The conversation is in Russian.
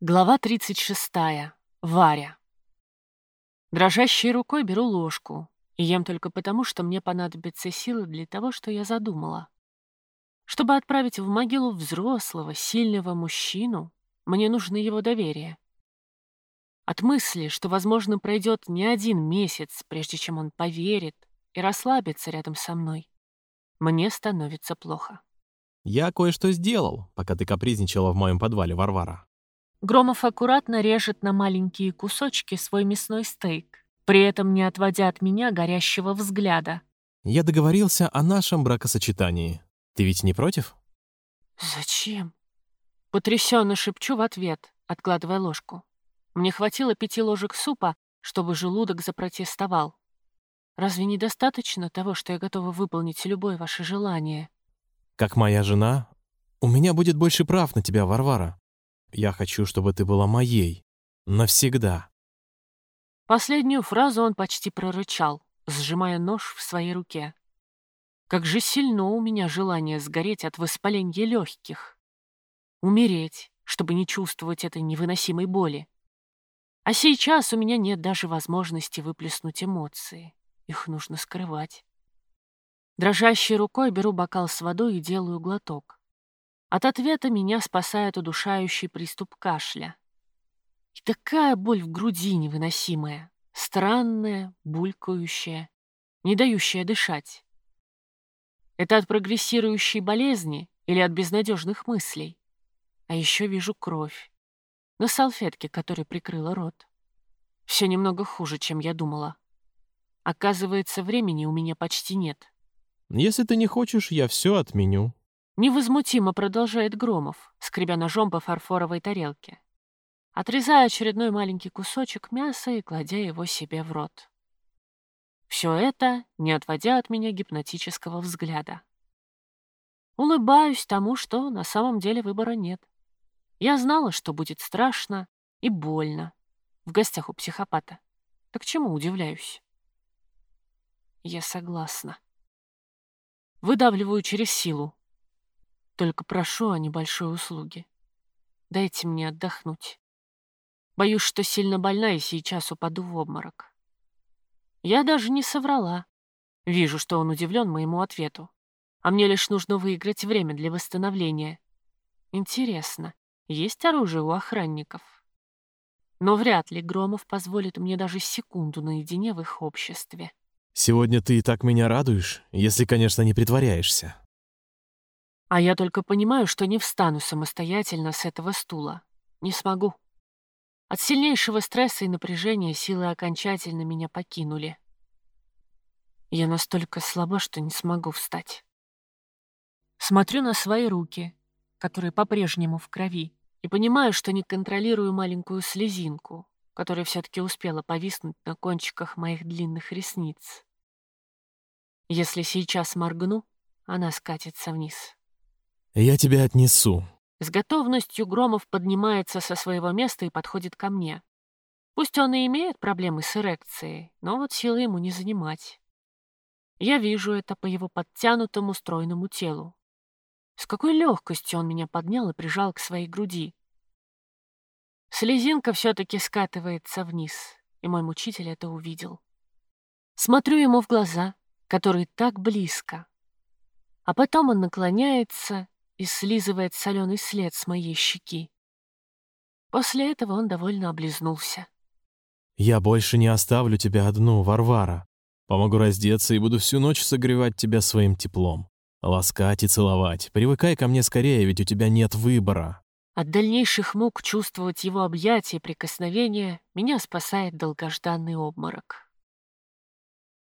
Глава 36. Варя. Дрожащей рукой беру ложку и ем только потому, что мне понадобятся силы для того, что я задумала. Чтобы отправить в могилу взрослого, сильного мужчину, мне нужно его доверие. От мысли, что, возможно, пройдет не один месяц, прежде чем он поверит и расслабится рядом со мной, мне становится плохо. Я кое-что сделал, пока ты капризничала в моем подвале, Варвара. Громов аккуратно режет на маленькие кусочки свой мясной стейк, при этом не отводя от меня горящего взгляда. Я договорился о нашем бракосочетании. Ты ведь не против? «Зачем?» Потрясенно шепчу в ответ, откладывая ложку. Мне хватило пяти ложек супа, чтобы желудок запротестовал. Разве недостаточно того, что я готова выполнить любое ваше желание? Как моя жена, у меня будет больше прав на тебя, Варвара. Я хочу, чтобы ты была моей. Навсегда. Последнюю фразу он почти прорычал, сжимая нож в своей руке. Как же сильно у меня желание сгореть от воспаления легких. Умереть, чтобы не чувствовать этой невыносимой боли. А сейчас у меня нет даже возможности выплеснуть эмоции. Их нужно скрывать. Дрожащей рукой беру бокал с водой и делаю глоток. От ответа меня спасает удушающий приступ кашля. И такая боль в груди невыносимая, странная, булькающая, не дающая дышать. Это от прогрессирующей болезни или от безнадежных мыслей? А еще вижу кровь. На салфетке, которой прикрыла рот. Все немного хуже, чем я думала. Оказывается, времени у меня почти нет. Если ты не хочешь, я все отменю. Невозмутимо продолжает Громов, скребя ножом по фарфоровой тарелке. Отрезая очередной маленький кусочек мяса и кладя его себе в рот. Все это, не отводя от меня гипнотического взгляда. Улыбаюсь тому, что на самом деле выбора нет. Я знала, что будет страшно и больно в гостях у психопата. Так чему удивляюсь? Я согласна. Выдавливаю через силу, только прошу о небольшой услуге. Дайте мне отдохнуть. Боюсь, что сильно больна и сейчас упаду в обморок. Я даже не соврала. Вижу, что он удивлен моему ответу. А мне лишь нужно выиграть время для восстановления. Интересно, есть оружие у охранников? Но вряд ли Громов позволит мне даже секунду наедине в их обществе. Сегодня ты и так меня радуешь, если, конечно, не притворяешься. А я только понимаю, что не встану самостоятельно с этого стула. Не смогу. От сильнейшего стресса и напряжения силы окончательно меня покинули. Я настолько слаба, что не смогу встать. Смотрю на свои руки, которые по-прежнему в крови, и понимаю, что не контролирую маленькую слезинку, которая все-таки успела повиснуть на кончиках моих длинных ресниц. Если сейчас моргну, она скатится вниз. Я тебя отнесу. С готовностью Громов поднимается со своего места и подходит ко мне. Пусть он и имеет проблемы с эрекцией, но вот силы ему не занимать. Я вижу это по его подтянутому стройному телу. С какой легкостью он меня поднял и прижал к своей груди. Слезинка все-таки скатывается вниз, и мой мучитель это увидел. Смотрю ему в глаза, которые так близко. А потом он наклоняется и слизывает соленый след с моей щеки. После этого он довольно облизнулся. «Я больше не оставлю тебя одну, Варвара. Помогу раздеться и буду всю ночь согревать тебя своим теплом. Ласкать и целовать. Привыкай ко мне скорее, ведь у тебя нет выбора». От дальнейших мук чувствовать его объятия и прикосновения меня спасает долгожданный обморок.